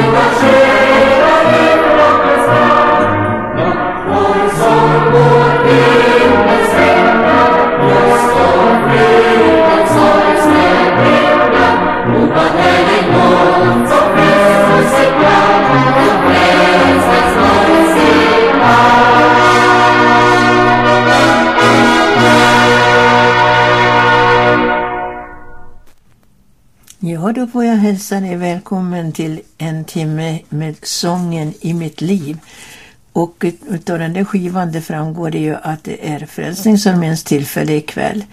Brasil. Då får jag hälsa dig välkommen till en timme med sången i mitt liv. Och utav den där skivan det framgår det ju att det är Frälsningsarméns tillfälle ikväll.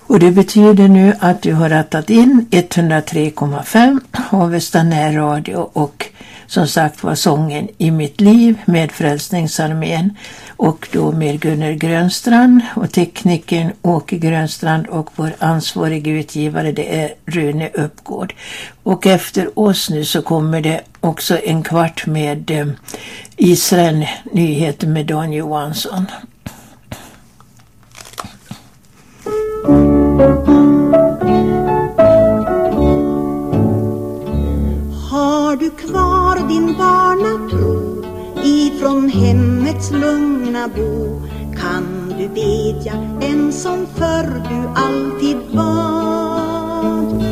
Och det betyder nu att du har rattat in 103,5 Avesta närradio och som sagt var sången I mitt liv med Frälsningsarmén och då med Gunnar Grönstrand och teknikern Åke Grönstrand och vår ansvarige utgivare det är Rune Uppgård. Och efter oss nu så kommer det också en kvart med eh, Israel nyheter med Dan Johansson. Har du kvar din barnatro ifrån hemmets lugna bo kan du bedja en som förr du alltid bad.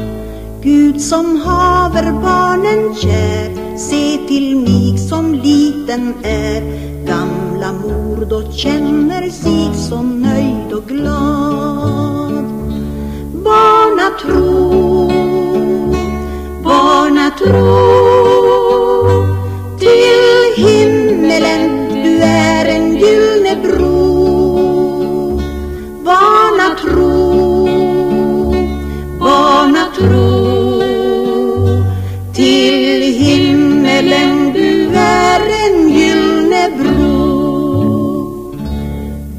Gud som haver barnen kär, se till mig som liten är. Gamla mor då känner sig så nöjd och glad. Barnatro, barnatro, till Örebro Vana tro, Barnatro, barnatro, till himmelen du är en gyllne bro.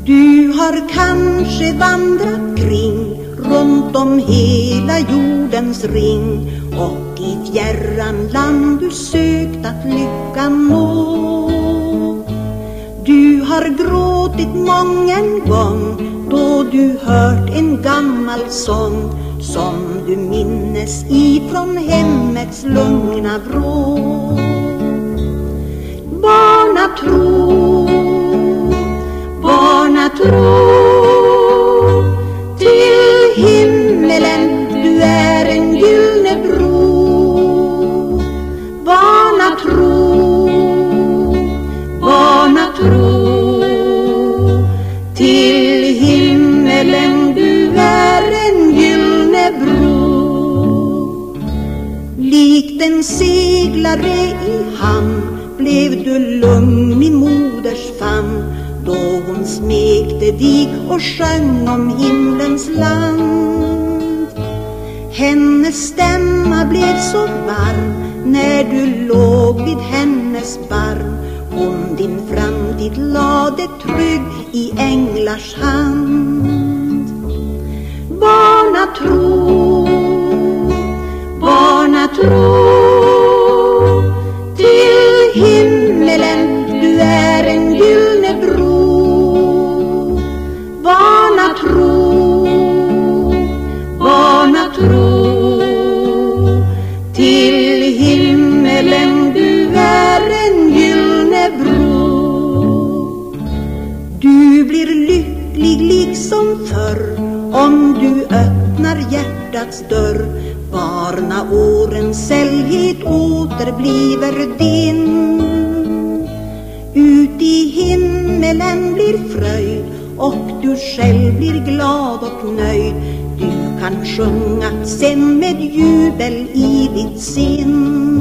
Du har kanske vandrat kring runt om hela jordens ring och i fjärran land du sökt att lyckan nå. Du har gråtit mången gång då du hört en gammal sång som du minnes ifrån hemmets lugna vrå. Barnatro, barnatro, tro seglare i hamn blev du lugn min moders famn då hon smekte dig och sjöng om himlens land. Hennes stämma blev så varm när du låg vid hennes barm. Hon din framtid lade trygg i änglars hand. Barnatro, barnatro, tro hjärtats dörr. Barnaårens sällhet återbliver din. Ut i himmelen blir fröjd och du själv blir glad och nöjd. Du kan sjunga sen med jubel i ditt sinn.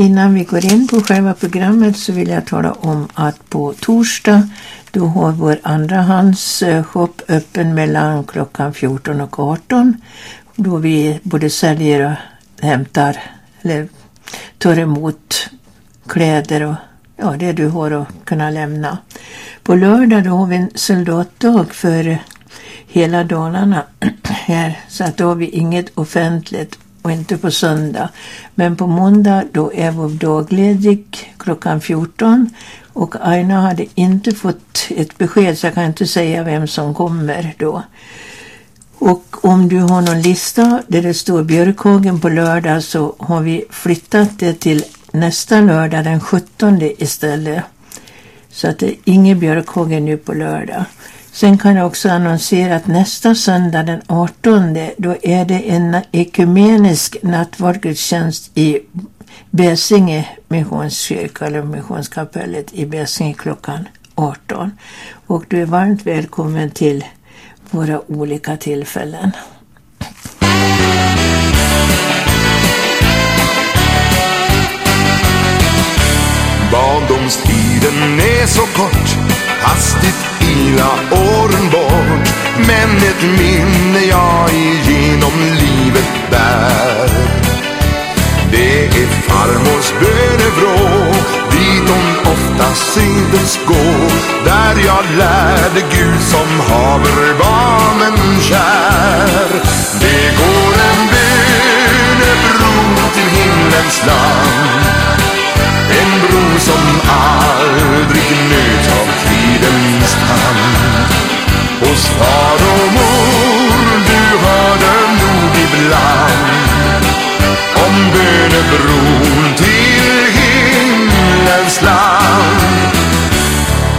Innan vi går in på själva programmet så vill jag tala om att på torsdag då har vår andrahandsshop eh, öppen mellan klockan 14 och 18 då vi både säljer och hämtar eller tar emot kläder och ja, det du har att kunna lämna. På lördag då har vi en soldatdag för hela Dalarna här så att då har vi inget offentligt och inte på söndag. Men på måndag då är vår dag ledig klockan 14 och Aina hade inte fått ett besked så jag kan inte säga vem som kommer då. Och om du har någon lista där det står Björkhagen på lördag så har vi flyttat det till nästa lördag den 17 istället. Så att det är inget Björkhagen nu på lördag. Sen kan jag också annonsera att nästa söndag den 18 då är det en ekumenisk nattvardsgudstjänst i Bäsinge missionskyrka eller missionskapellet i Bäsinge klockan 18. Och du är varmt välkommen till våra olika tillfällen. Barndomstiden är så kort, hastigt ila åren bort. Men ett minne jag igenom livet bär. Det är farmors bönevrå, dit hon ofta syntes gå. Där jag lärde Gud som haver barnen kär. Det går en bönebro till himlens land en bro som aldrig nöt av hand Hos far och mor du hörde nog ibland. Om bönebron till himlens land.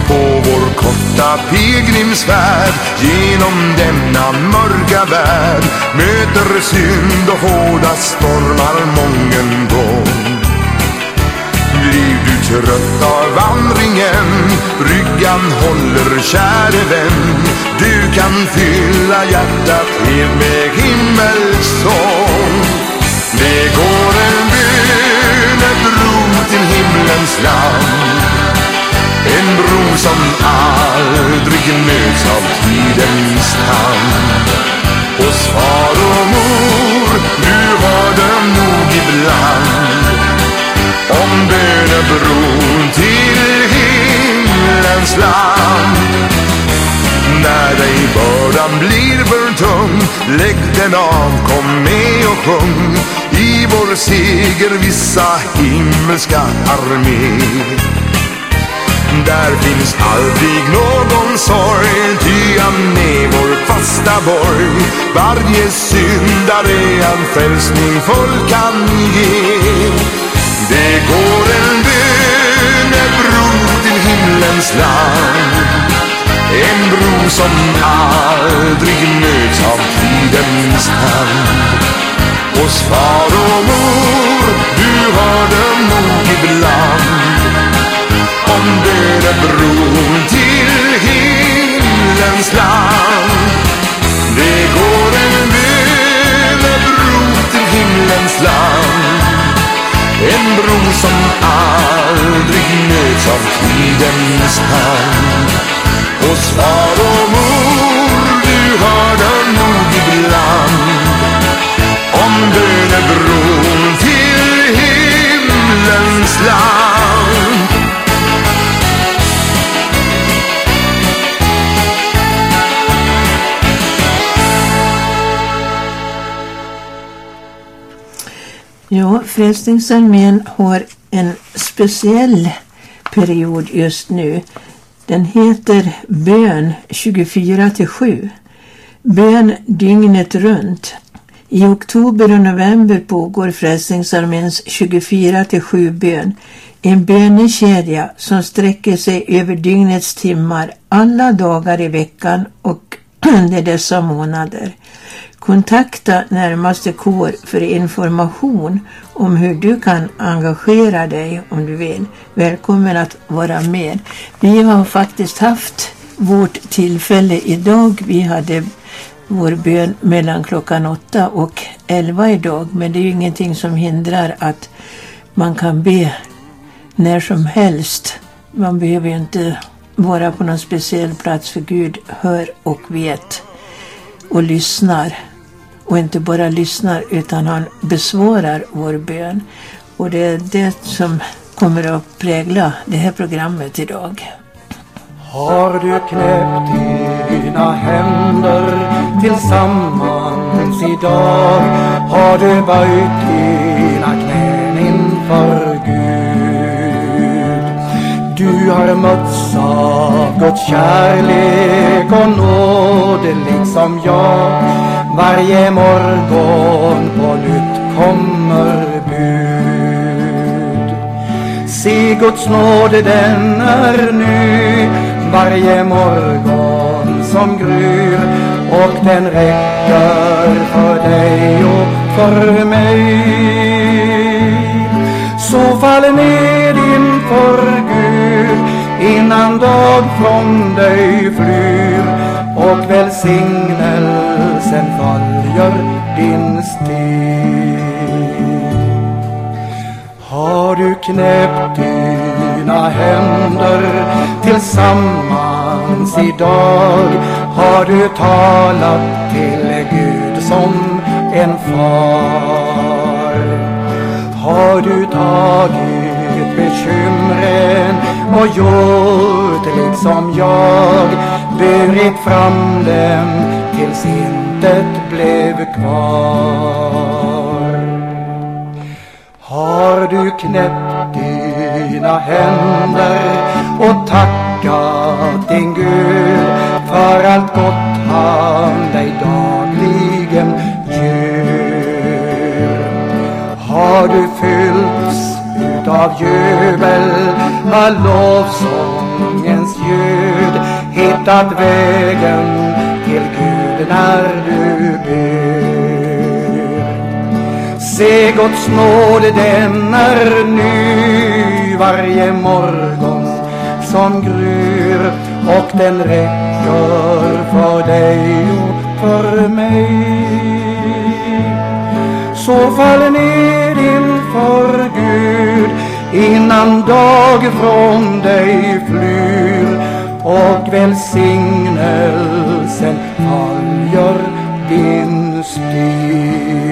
På vår korta pilgrimsfärd genom denna mörka värld Möter synd och hårda stormar mången gång. Blir du trött av vandringen Bryggan håller käre vän. Du kan fylla hjärtat helt med himmelsång. Det går en bönebro till himlens land En bro som aldrig möts av tidens hand Hos och himlens land. När dig bördan blir för tung, lägg den av, kom med och sjung i vår segervissa himmelska armé. Där finns aldrig någon sorg, ty han är vår fasta borg. Varje syndare han frälsning full kan ge. Det går en bönebro till himlens land. En bro som aldrig möts av tidens hand. Hos far och mor, du hör dem nog ibland. Om bönebron till himlens land. Det går en bönebro till himlens land en bro som aldrig möts av tidens hand Hos far och mor, du har dem nog ibland. Om bönebron till himlens land. Ja, Frälsningsarmén har en speciell period just nu. Den heter Bön 24 till 7. Bön dygnet runt. I oktober och november pågår Frälsningsarméns 24 till 7 bön. En bönekedja som sträcker sig över dygnets timmar alla dagar i veckan och under dessa månader. Kontakta närmaste kår för information om hur du kan engagera dig om du vill. Välkommen att vara med. Vi har faktiskt haft vårt tillfälle idag. Vi hade vår bön mellan klockan 8 och elva idag. Men det är ju ingenting som hindrar att man kan be när som helst. Man behöver ju inte vara på någon speciell plats för Gud hör och vet och lyssnar och inte bara lyssnar utan han besvarar vår bön. Och det är det som kommer att prägla det här programmet idag. Har du knäppt dina händer tillsammans idag? Har du böjt dina knän inför Gud? Du har mötts av Guds kärlek och nåd liksom jag varje morgon på nytt kommer bud. Se Guds nåd den är ny varje morgon som gryr och den räcker för dig och för mig. Så fall ner inför Gud innan dag från dig flyr och välsignelsen knäppt dina händer tillsammans idag har du talat till Gud som en far. Har du tagit bekymren och gjort liksom jag burit fram dem tills intet blev kvar. Har du knäppt dina händer och tacka din Gud för allt gott han dig dagligen ger? Har du fyllts utav jubel, av lovsångens ljud, hittat vägen till Gud när du ber? Se Guds nåd den är ny varje morgon som gryr och den räcker för dig och för mig. Så fall ner inför Gud innan dag från dig flyr och välsignelsen följer din stig.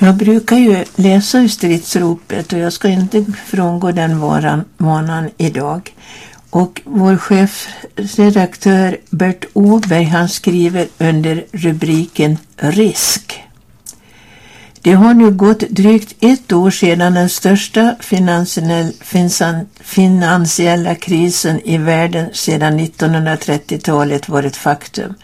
Jag brukar ju läsa ur stridsropet och jag ska inte frångå den varan, vanan idag. Och vår chefredaktör Bert Åberg han skriver under rubriken Risk. Det har nu gått drygt ett år sedan den största finansiella krisen i världen sedan 1930-talet var ett faktum.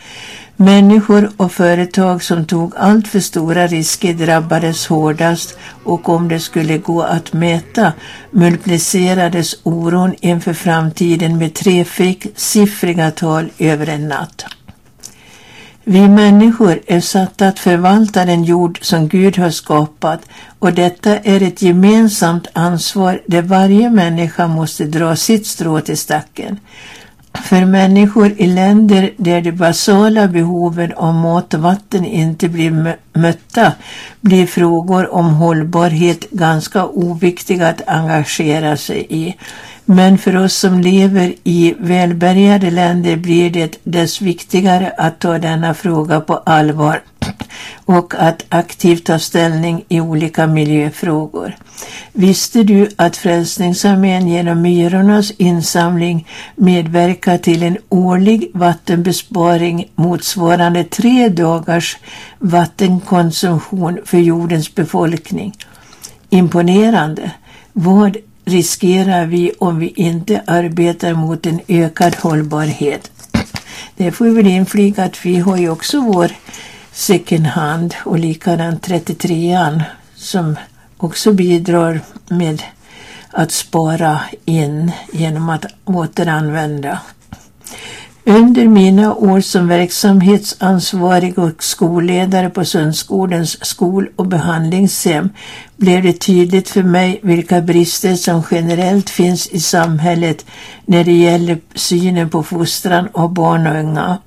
Människor och företag som tog allt för stora risker drabbades hårdast och om det skulle gå att mäta multiplicerades oron inför framtiden med tresiffriga tal över en natt. Vi människor är satta att förvalta den jord som Gud har skapat och detta är ett gemensamt ansvar där varje människa måste dra sitt strå till stacken. För människor i länder där de basala behoven av mat och vatten inte blir mötta blir frågor om hållbarhet ganska oviktiga att engagera sig i. Men för oss som lever i välbärgade länder blir det dess viktigare att ta denna fråga på allvar och att aktivt ta ställning i olika miljöfrågor. Visste du att Frälsningsarmén genom Myrornas insamling medverkar till en årlig vattenbesparing motsvarande tre dagars vattenkonsumtion för jordens befolkning? Imponerande! Vad riskerar vi om vi inte arbetar mot en ökad hållbarhet? Det får vi väl inflyga att vi har ju också vår second hand och likadant 33an som också bidrar med att spara in genom att återanvända. Under mina år som verksamhetsansvarig och skolledare på Sundsgårdens skol och behandlingshem blev det tydligt för mig vilka brister som generellt finns i samhället när det gäller synen på fostran av barn och unga.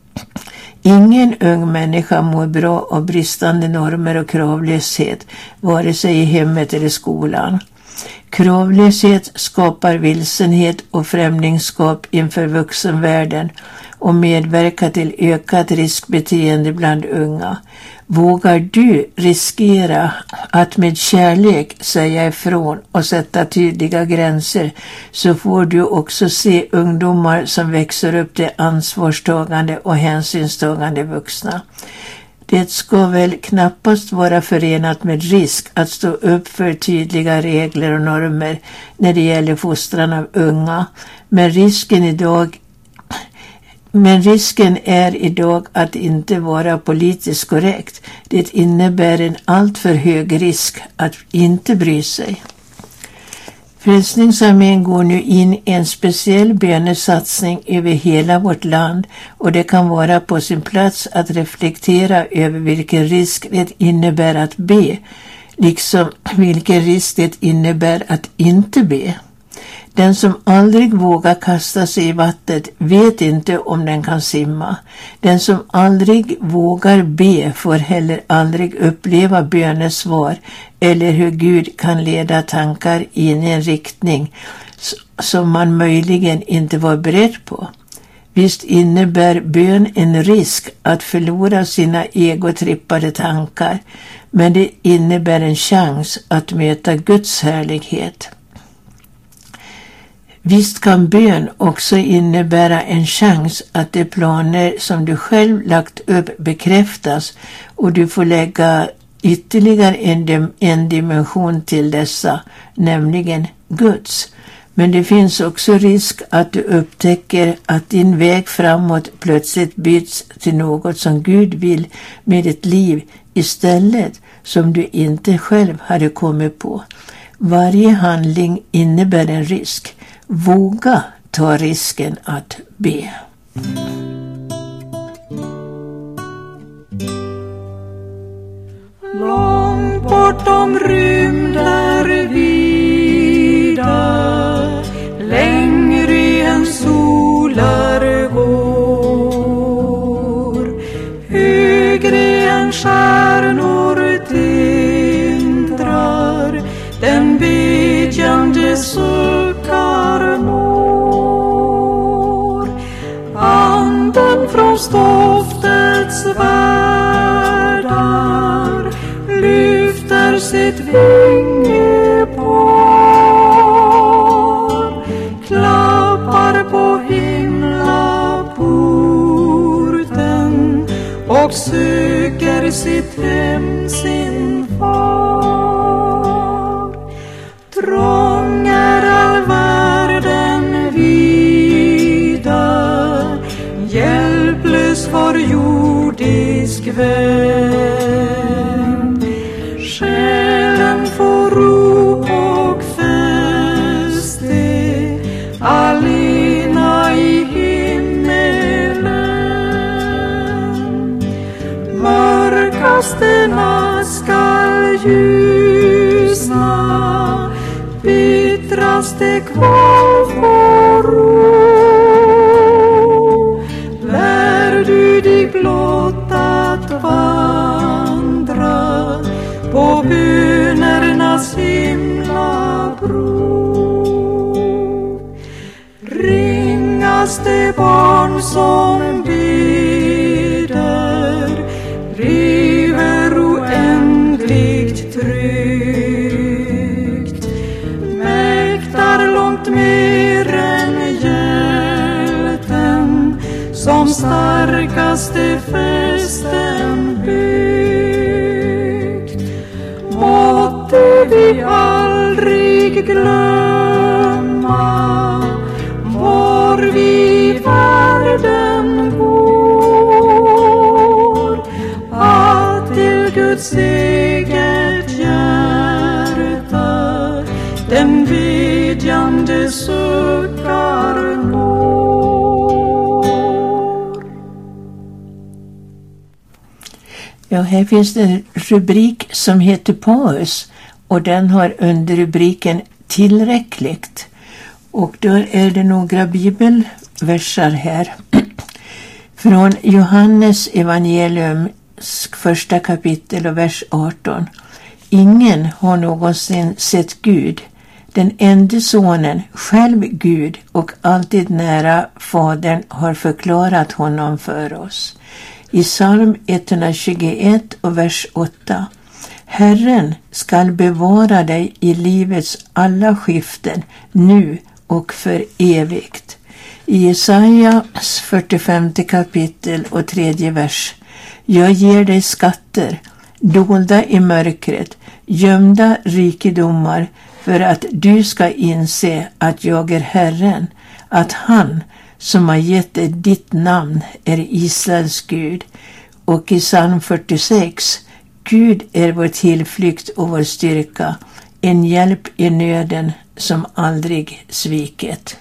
Ingen ung människa mår bra av bristande normer och kravlöshet, vare sig i hemmet eller skolan. Kravlöshet skapar vilsenhet och främlingskap inför vuxenvärlden och medverkar till ökat riskbeteende bland unga. Vågar du riskera att med kärlek säga ifrån och sätta tydliga gränser så får du också se ungdomar som växer upp till ansvarstagande och hänsynstagande vuxna. Det ska väl knappast vara förenat med risk att stå upp för tydliga regler och normer när det gäller fostran av unga, men risken idag men risken är idag att inte vara politiskt korrekt. Det innebär en alltför hög risk att inte bry sig. Frälsningsarmén går nu in i en speciell bönesatsning över hela vårt land och det kan vara på sin plats att reflektera över vilken risk det innebär att be, liksom vilken risk det innebär att inte be. Den som aldrig vågar kasta sig i vattnet vet inte om den kan simma. Den som aldrig vågar be får heller aldrig uppleva bönesvar eller hur Gud kan leda tankar in i en riktning som man möjligen inte var beredd på. Visst innebär bön en risk att förlora sina egotrippade tankar, men det innebär en chans att möta Guds härlighet. Visst kan bön också innebära en chans att de planer som du själv lagt upp bekräftas och du får lägga ytterligare en, en dimension till dessa, nämligen Guds. Men det finns också risk att du upptäcker att din väg framåt plötsligt byts till något som Gud vill med ditt liv istället som du inte själv hade kommit på. Varje handling innebär en risk. Våga ta risken att be. Långt bortom rymder vida Längre än solar går Högre än stjärnor tindrar Den bedjande sol stoftets världar lyfter sitt vingepar klappar på himlaporten och söker sitt hem, sin far. Trång är för jordisk vän. Själen får ro och fäste allena i himmelen. Mörkaste natt skall ljusna, bittraste kvar Det barn som beder lever oändligt tryggt. Mäktar långt mer än hjälten som starkaste fästen här finns det en rubrik som heter paus och den har underrubriken Tillräckligt. Och då är det några bibelversar här. Från Johannes evangeliums första kapitel och vers 18. Ingen har någonsin sett Gud, den enda sonen, själv Gud och alltid nära Fadern har förklarat honom för oss. I psalm 121 och vers 8. Herren skall bevara dig i livets alla skiften, nu och för evigt. I Jesajas 45 kapitel och tredje vers. Jag ger dig skatter, dolda i mörkret, gömda rikedomar för att du ska inse att jag är Herren, att han som har gett dig ditt namn är Israels Gud. Och i psalm 46, Gud är vår tillflykt och vår styrka, en hjälp i nöden som aldrig svikit.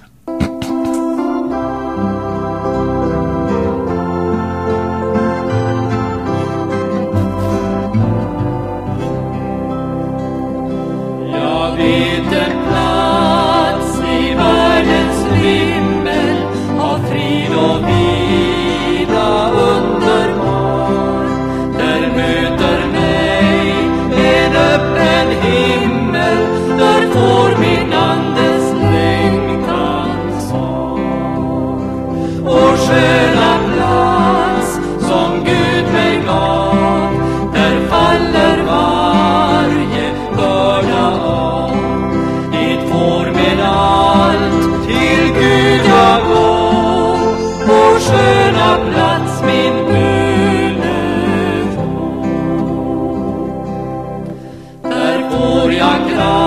glory.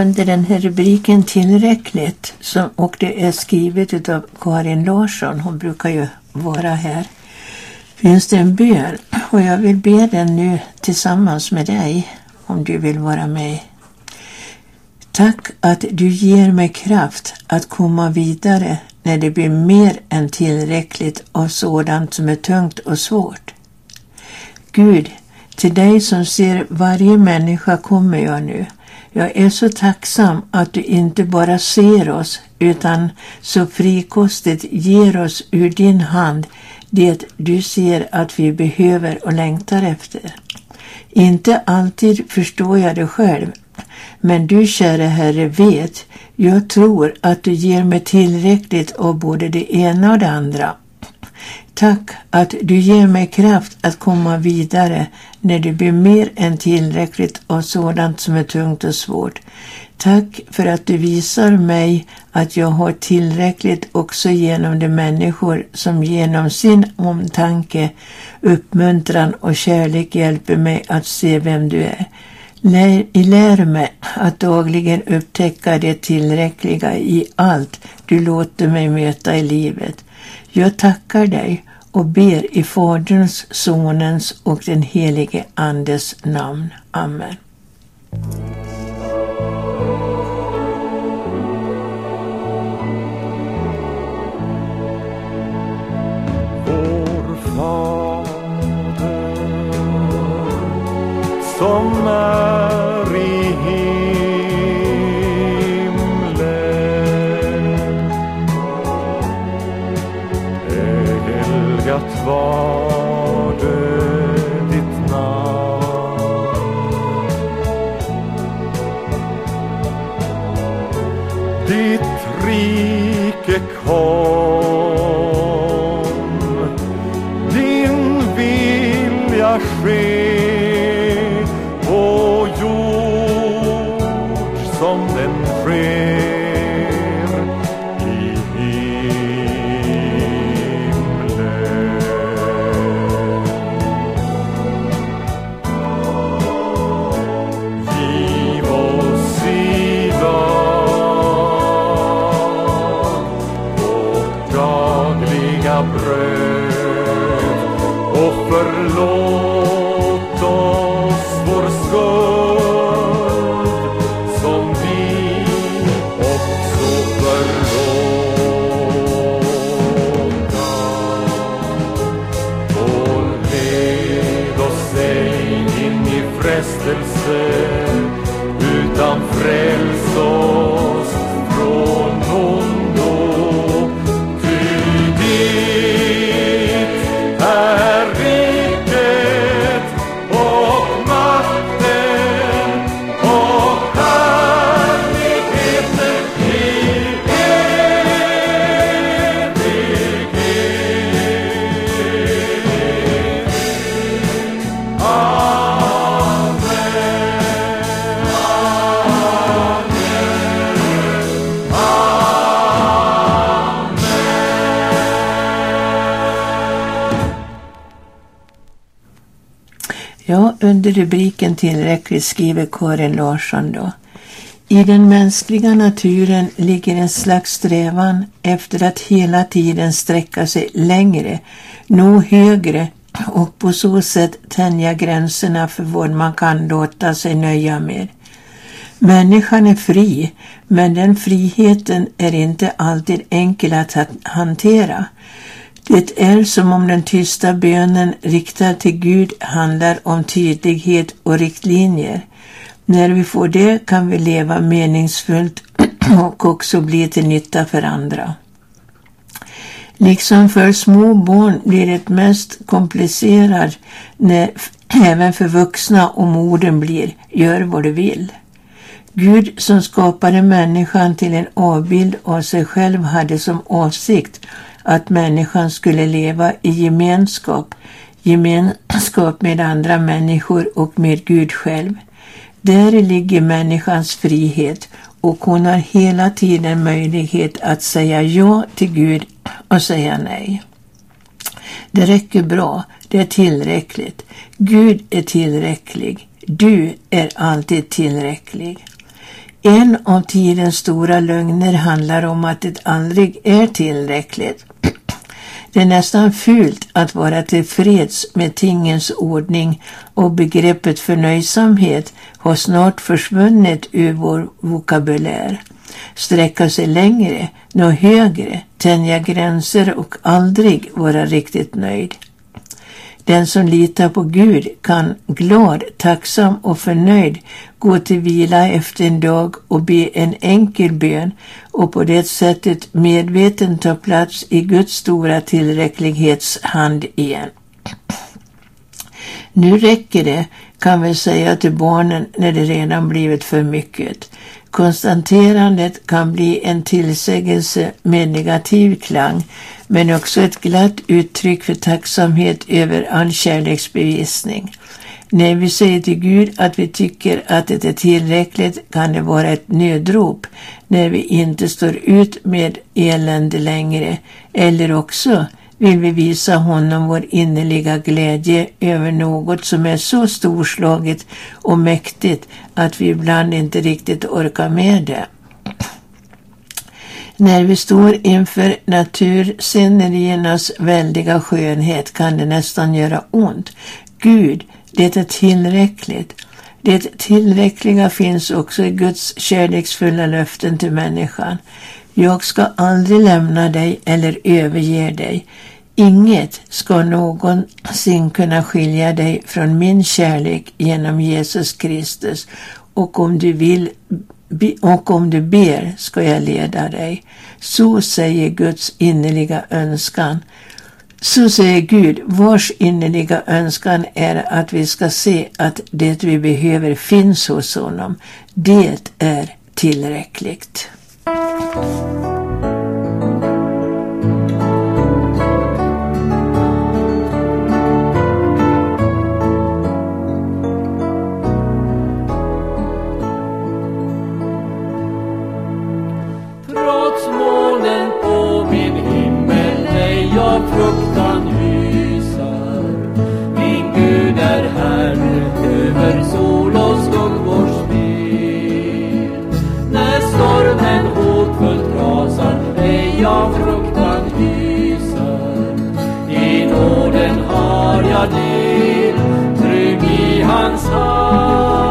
Under den här rubriken Tillräckligt som, och det är skrivet av Karin Larsson, hon brukar ju vara här, finns det en bön och jag vill be den nu tillsammans med dig om du vill vara med. Tack att du ger mig kraft att komma vidare när det blir mer än tillräckligt av sådant som är tungt och svårt. Gud, till dig som ser varje människa kommer jag nu. Jag är så tacksam att du inte bara ser oss utan så frikostigt ger oss ur din hand det du ser att vi behöver och längtar efter. Inte alltid förstår jag det själv, men du käre Herre vet, jag tror att du ger mig tillräckligt av både det ena och det andra. Tack att du ger mig kraft att komma vidare när det blir mer än tillräckligt av sådant som är tungt och svårt. Tack för att du visar mig att jag har tillräckligt också genom de människor som genom sin omtanke, uppmuntran och kärlek hjälper mig att se vem du är. Lär, lär mig att dagligen upptäcka det tillräckliga i allt du låter mig möta i livet. Jag tackar dig och ber i Faderns, Sonens och den helige Andes namn. Amen. Vår Fader som är home. Rubriken Tillräckligt skriver Karin Larsson då. I den mänskliga naturen ligger en slags strävan efter att hela tiden sträcka sig längre, nå högre och på så sätt tänja gränserna för vad man kan låta sig nöja med. Människan är fri, men den friheten är inte alltid enkel att hantera. Det är som om den tysta bönen riktad till Gud handlar om tydlighet och riktlinjer. När vi får det kan vi leva meningsfullt och också bli till nytta för andra. Liksom för små barn blir det mest komplicerat när även för vuxna om orden blir gör vad du vill. Gud som skapade människan till en avbild av sig själv hade som avsikt att människan skulle leva i gemenskap, gemenskap med andra människor och med Gud själv. Där ligger människans frihet och hon har hela tiden möjlighet att säga ja till Gud och säga nej. Det räcker bra, det är tillräckligt. Gud är tillräcklig. Du är alltid tillräcklig. En av tidens stora lögner handlar om att det aldrig är tillräckligt. Det är nästan fult att vara tillfreds med tingens ordning och begreppet förnöjsamhet har snart försvunnit ur vår vokabulär. Sträcka sig längre, nå högre, tänja gränser och aldrig vara riktigt nöjd. Den som litar på Gud kan glad, tacksam och förnöjd gå till vila efter en dag och be en enkel bön och på det sättet medveten ta plats i Guds stora tillräcklighetshand igen. Nu räcker det, kan vi säga till barnen när det redan blivit för mycket. Konstaterandet kan bli en tillsägelse med negativ klang, men också ett glatt uttryck för tacksamhet över all kärleksbevisning. När vi säger till Gud att vi tycker att det är tillräckligt kan det vara ett nödrop när vi inte står ut med elände längre, eller också vill vi visa honom vår innerliga glädje över något som är så storslaget och mäktigt att vi ibland inte riktigt orkar med det. När vi står inför natursceneriernas väldiga skönhet kan det nästan göra ont. Gud, det är tillräckligt. Det tillräckliga finns också i Guds kärleksfulla löften till människan. Jag ska aldrig lämna dig eller överge dig. Inget ska någonsin kunna skilja dig från min kärlek genom Jesus Kristus och om du vill och om du ber ska jag leda dig. Så säger Guds innerliga önskan. Så säger Gud, vars innerliga önskan är att vi ska se att det vi behöver finns hos honom. Det är tillräckligt. Trots molnen på min himmel är jag fruktan har jag del, trygg i hans hand.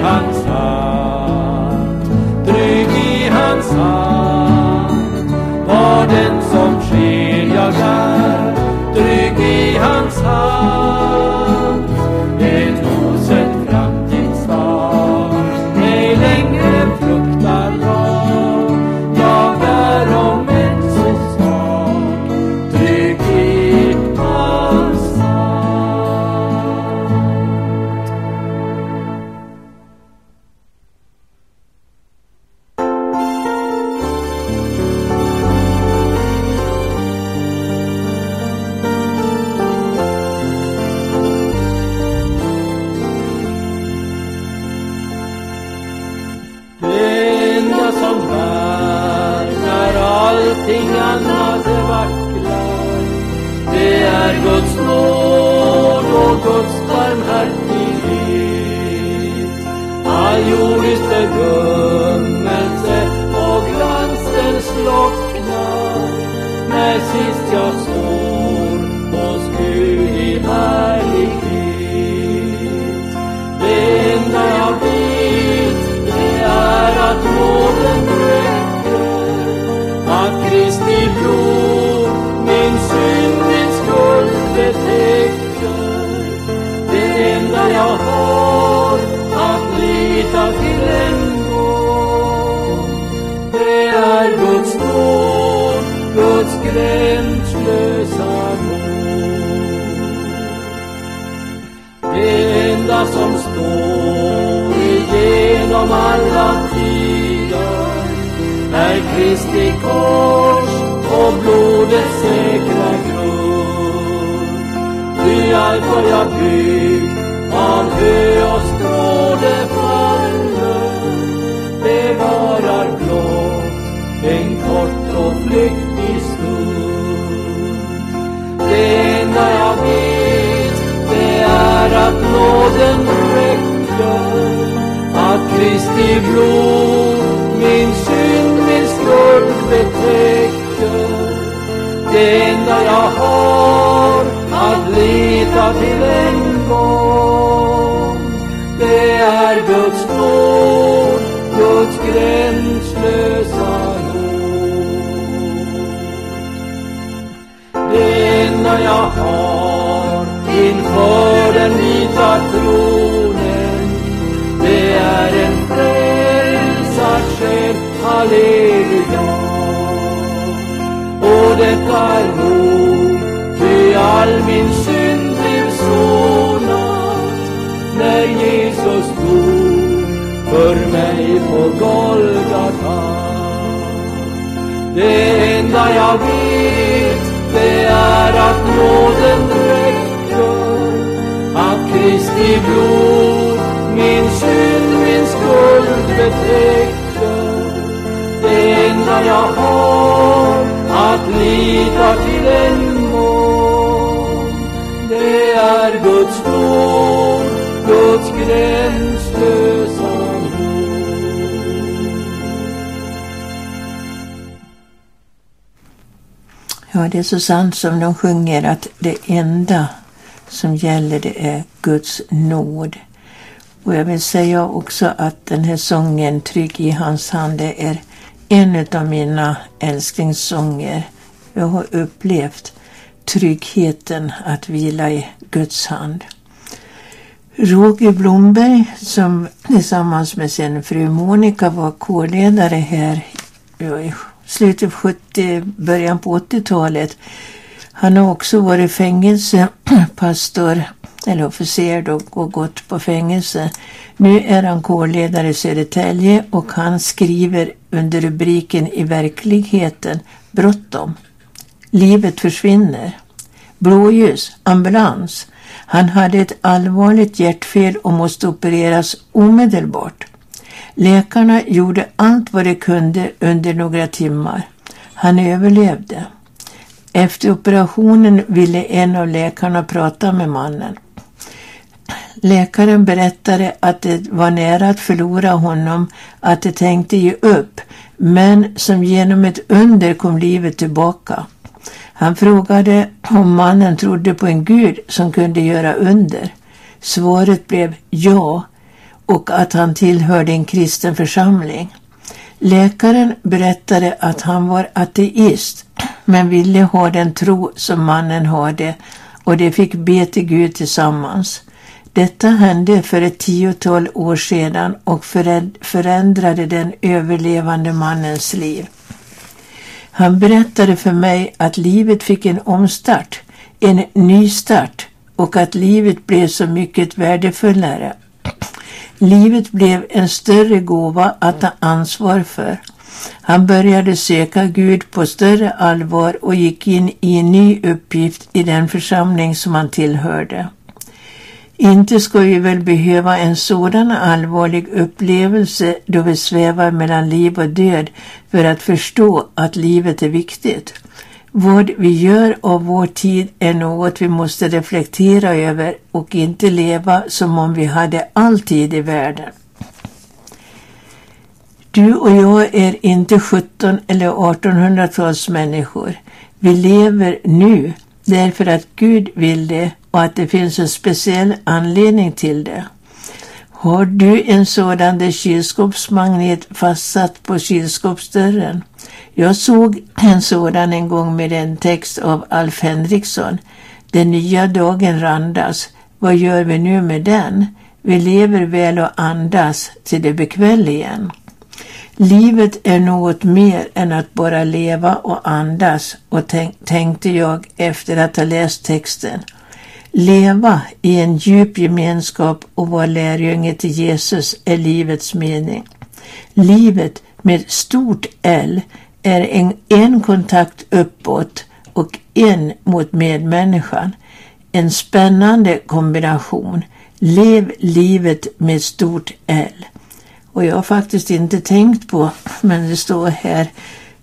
Trygg i Kristi kors och blodets säkra grund. Ty allt vad jag byggt av hö och strå det faller, bevarar blott en kort och flyktig stund. Det enda jag vet, det är att nåden räcker, att Kristi blod min synd, min. Det enda jag har att lita till en gång, det är Guds nåd, Guds gräns jag vet, det är att nåden räcker, att Kristi blod min synd, min skuld betäcker. Det enda jag har att lita till en gång, det är Guds nåd, Guds gränslösa Ja, det är så sant som de sjunger att det enda som gäller det är Guds nåd. Och jag vill säga också att den här sången Trygg i hans hand det är en av mina älsklingssånger. Jag har upplevt tryggheten att vila i Guds hand. Roger Blomberg som tillsammans med sin fru Monica var kårledare här slutet av 70, början på 80-talet. Han har också varit fängelsepastor eller officer då, och gått på fängelse. Nu är han kårledare i Södertälje och han skriver under rubriken I verkligheten Bråttom. Livet försvinner. Blåljus, ambulans. Han hade ett allvarligt hjärtfel och måste opereras omedelbart. Läkarna gjorde allt vad de kunde under några timmar. Han överlevde. Efter operationen ville en av läkarna prata med mannen. Läkaren berättade att det var nära att förlora honom, att de tänkte ge upp, men som genom ett under kom livet tillbaka. Han frågade om mannen trodde på en Gud som kunde göra under. Svaret blev ja och att han tillhörde en kristen församling. Läkaren berättade att han var ateist men ville ha den tro som mannen hade och de fick be till Gud tillsammans. Detta hände för ett tiotal år sedan och förändrade den överlevande mannens liv. Han berättade för mig att livet fick en omstart, en nystart och att livet blev så mycket värdefullare. Livet blev en större gåva att ta ansvar för. Han började söka Gud på större allvar och gick in i en ny uppgift i den församling som han tillhörde. Inte ska vi väl behöva en sådan allvarlig upplevelse då vi svävar mellan liv och död för att förstå att livet är viktigt. Vad vi gör av vår tid är något vi måste reflektera över och inte leva som om vi hade all tid i världen. Du och jag är inte 17 eller 1800-tals människor. Vi lever nu därför att Gud vill det och att det finns en speciell anledning till det. Har du en sådan där kylskåpsmagnet fastsatt på kylskåpsdörren? Jag såg en sådan en gång med en text av Alf Henriksson. Den nya dagen randas. Vad gör vi nu med den? Vi lever väl och andas till det bekväll igen. Livet är något mer än att bara leva och andas och tänk, tänkte jag efter att ha läst texten. Leva i en djup gemenskap och vara lärjunge till Jesus är livets mening. Livet med stort L är en, en kontakt uppåt och en mot medmänniskan. En spännande kombination. Lev livet med stort L. Och jag har faktiskt inte tänkt på, men det står här,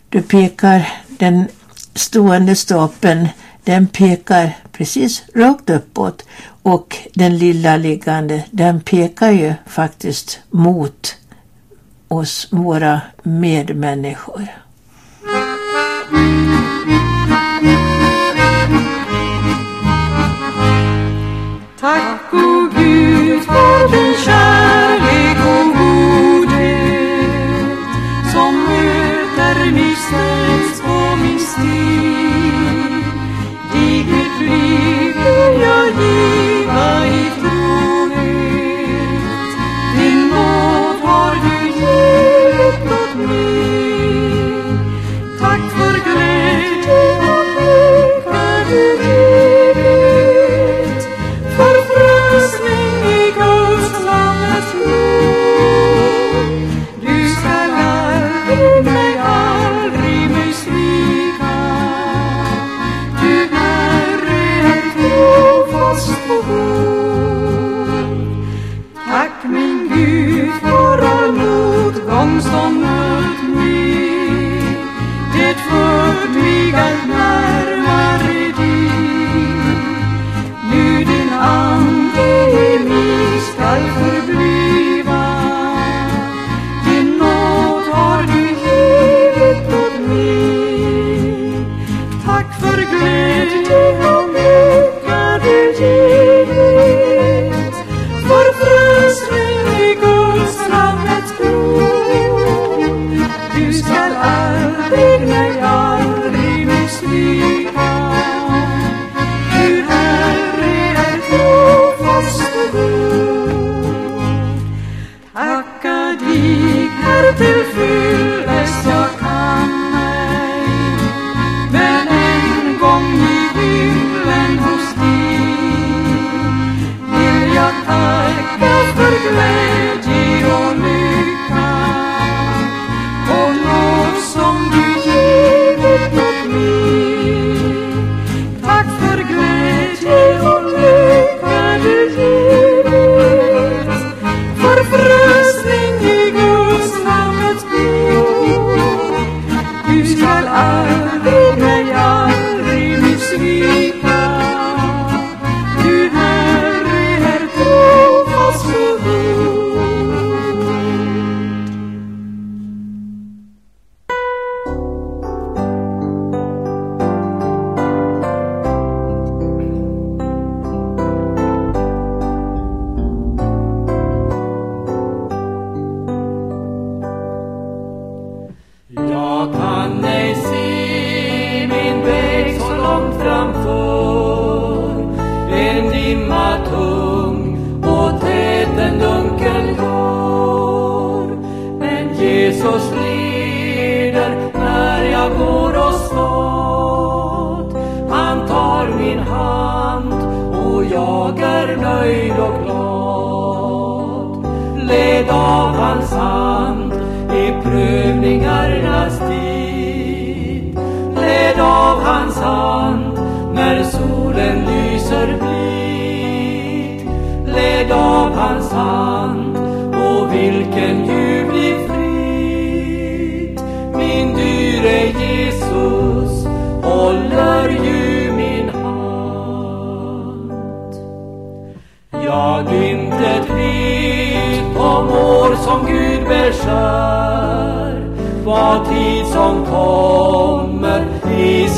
du pekar den stående stapeln, den pekar precis rakt uppåt och den lilla liggande, den pekar ju faktiskt mot oss, våra medmänniskor. Den kärlek och godhet som möter mig ständs på min stig. Dig mitt liv vill jag ge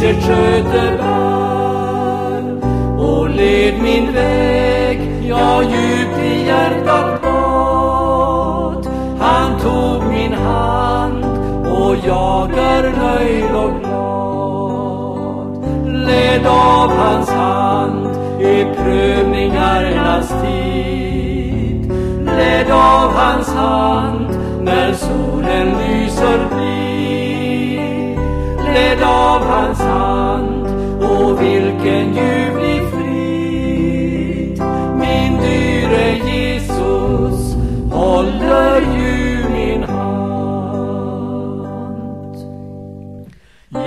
i sköte bär. Och led min väg, jag djupt i hjärtat bad. Han tog min hand och jag är nöjd och glad. Led av hans hand i prövningarnas tid. Led av hans hand när solen lyser blid. Led av hans hand, vilken ljuvlig frid. Min dyre Jesus håller ju min hand.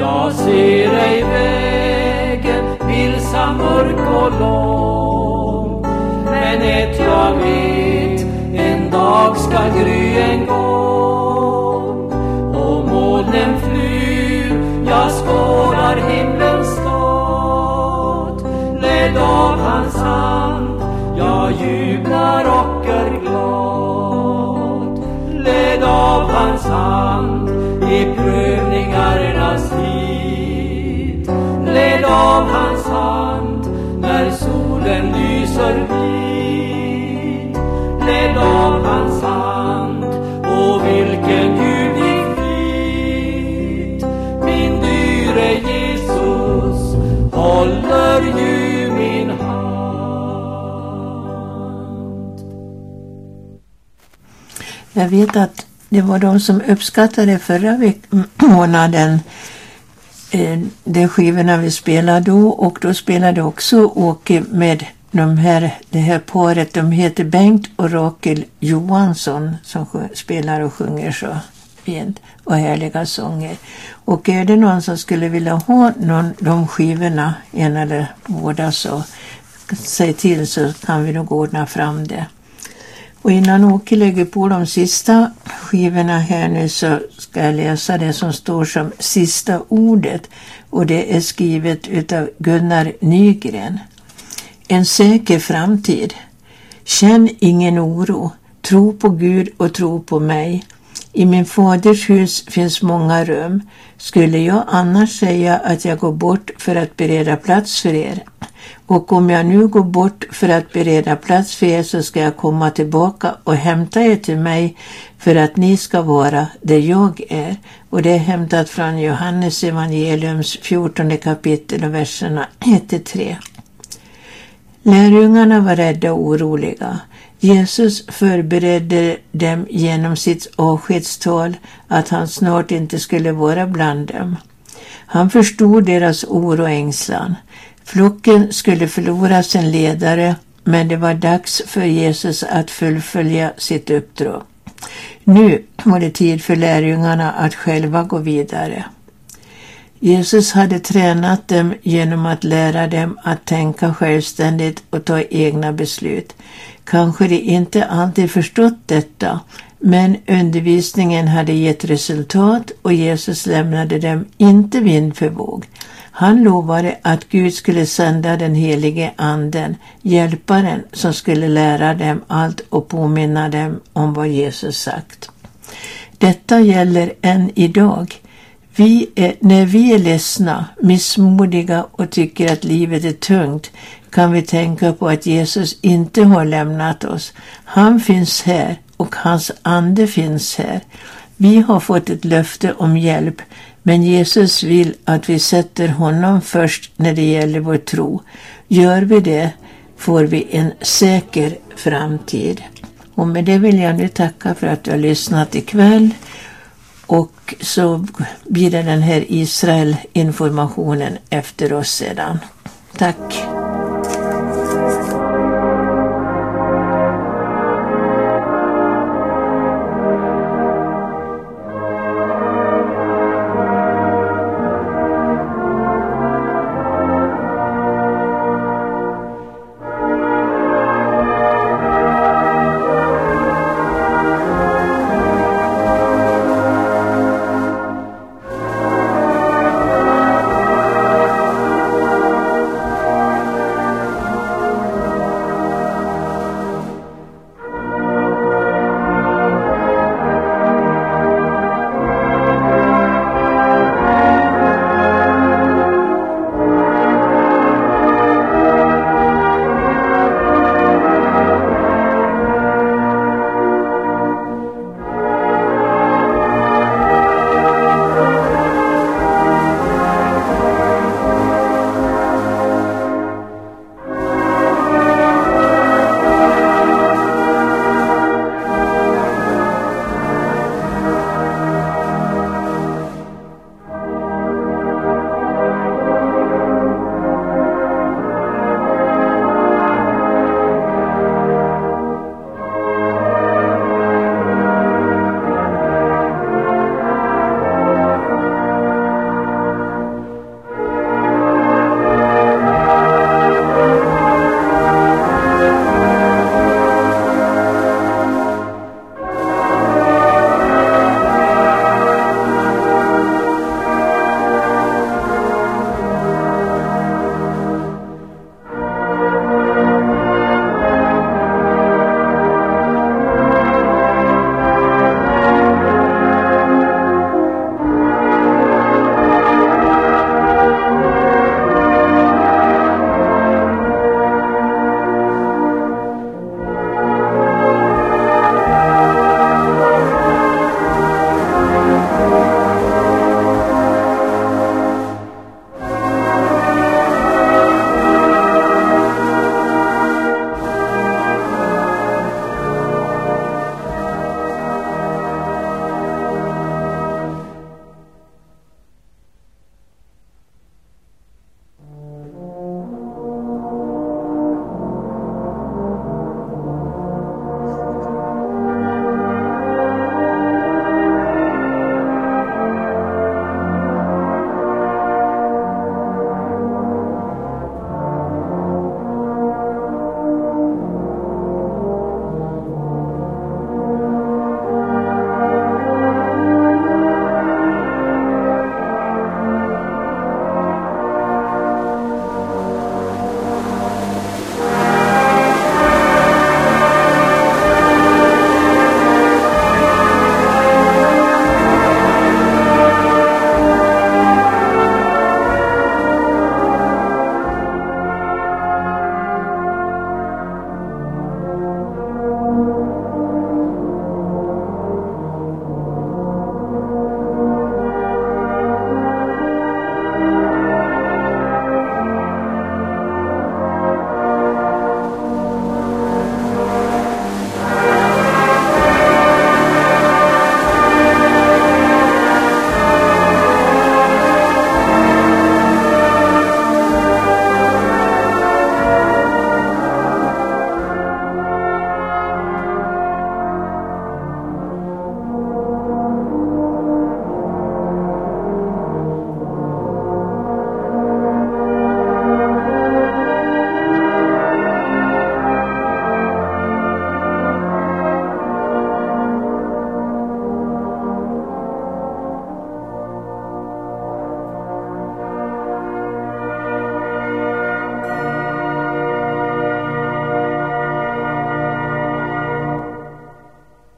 Jag ser ej vägen, vilsam, mörk och lång. Men ett jag vet, en dag ska gry en gång. Av hans hand när solen lyser vid. Ledd av hans hand, och vilken ljuvlig frid. Min dyre Jesus håller ju min hand. Jag vet att det var de som uppskattade förra månaden Eh, de skivorna vi spelade då och då spelade också Åke eh, med de här, det här paret. De heter Bengt och Rakel Johansson som spelar och sjunger så fint och härliga sånger. Och är det någon som skulle vilja ha någon, de skivorna, en eller båda, så säg till så kan vi nog ordna fram det. Och innan Åke lägger på de sista skivorna här nu så ska jag läsa det som står som sista ordet och det är skrivet utav Gunnar Nygren. En säker framtid. Känn ingen oro. Tro på Gud och tro på mig. I min faders hus finns många rum. Skulle jag annars säga att jag går bort för att bereda plats för er? Och om jag nu går bort för att bereda plats för er så ska jag komma tillbaka och hämta er till mig för att ni ska vara där jag är. Och det är hämtat från Johannes evangeliums 14 kapitel och verserna 1-3. Lärjungarna var rädda och oroliga. Jesus förberedde dem genom sitt avskedstal att han snart inte skulle vara bland dem. Han förstod deras oro och ängslan. Flocken skulle förlora sin ledare, men det var dags för Jesus att fullfölja sitt uppdrag. Nu var det tid för lärjungarna att själva gå vidare. Jesus hade tränat dem genom att lära dem att tänka självständigt och ta egna beslut. Kanske de inte alltid förstått detta, men undervisningen hade gett resultat och Jesus lämnade dem inte vind för våg. Han lovade att Gud skulle sända den helige anden, hjälparen som skulle lära dem allt och påminna dem om vad Jesus sagt. Detta gäller än idag. Vi är, när vi är ledsna, missmodiga och tycker att livet är tungt kan vi tänka på att Jesus inte har lämnat oss. Han finns här och hans ande finns här. Vi har fått ett löfte om hjälp, men Jesus vill att vi sätter honom först när det gäller vår tro. Gör vi det får vi en säker framtid. Och med det vill jag nu tacka för att du har lyssnat ikväll. Och så blir det den här Israel-informationen efter oss sedan. Tack!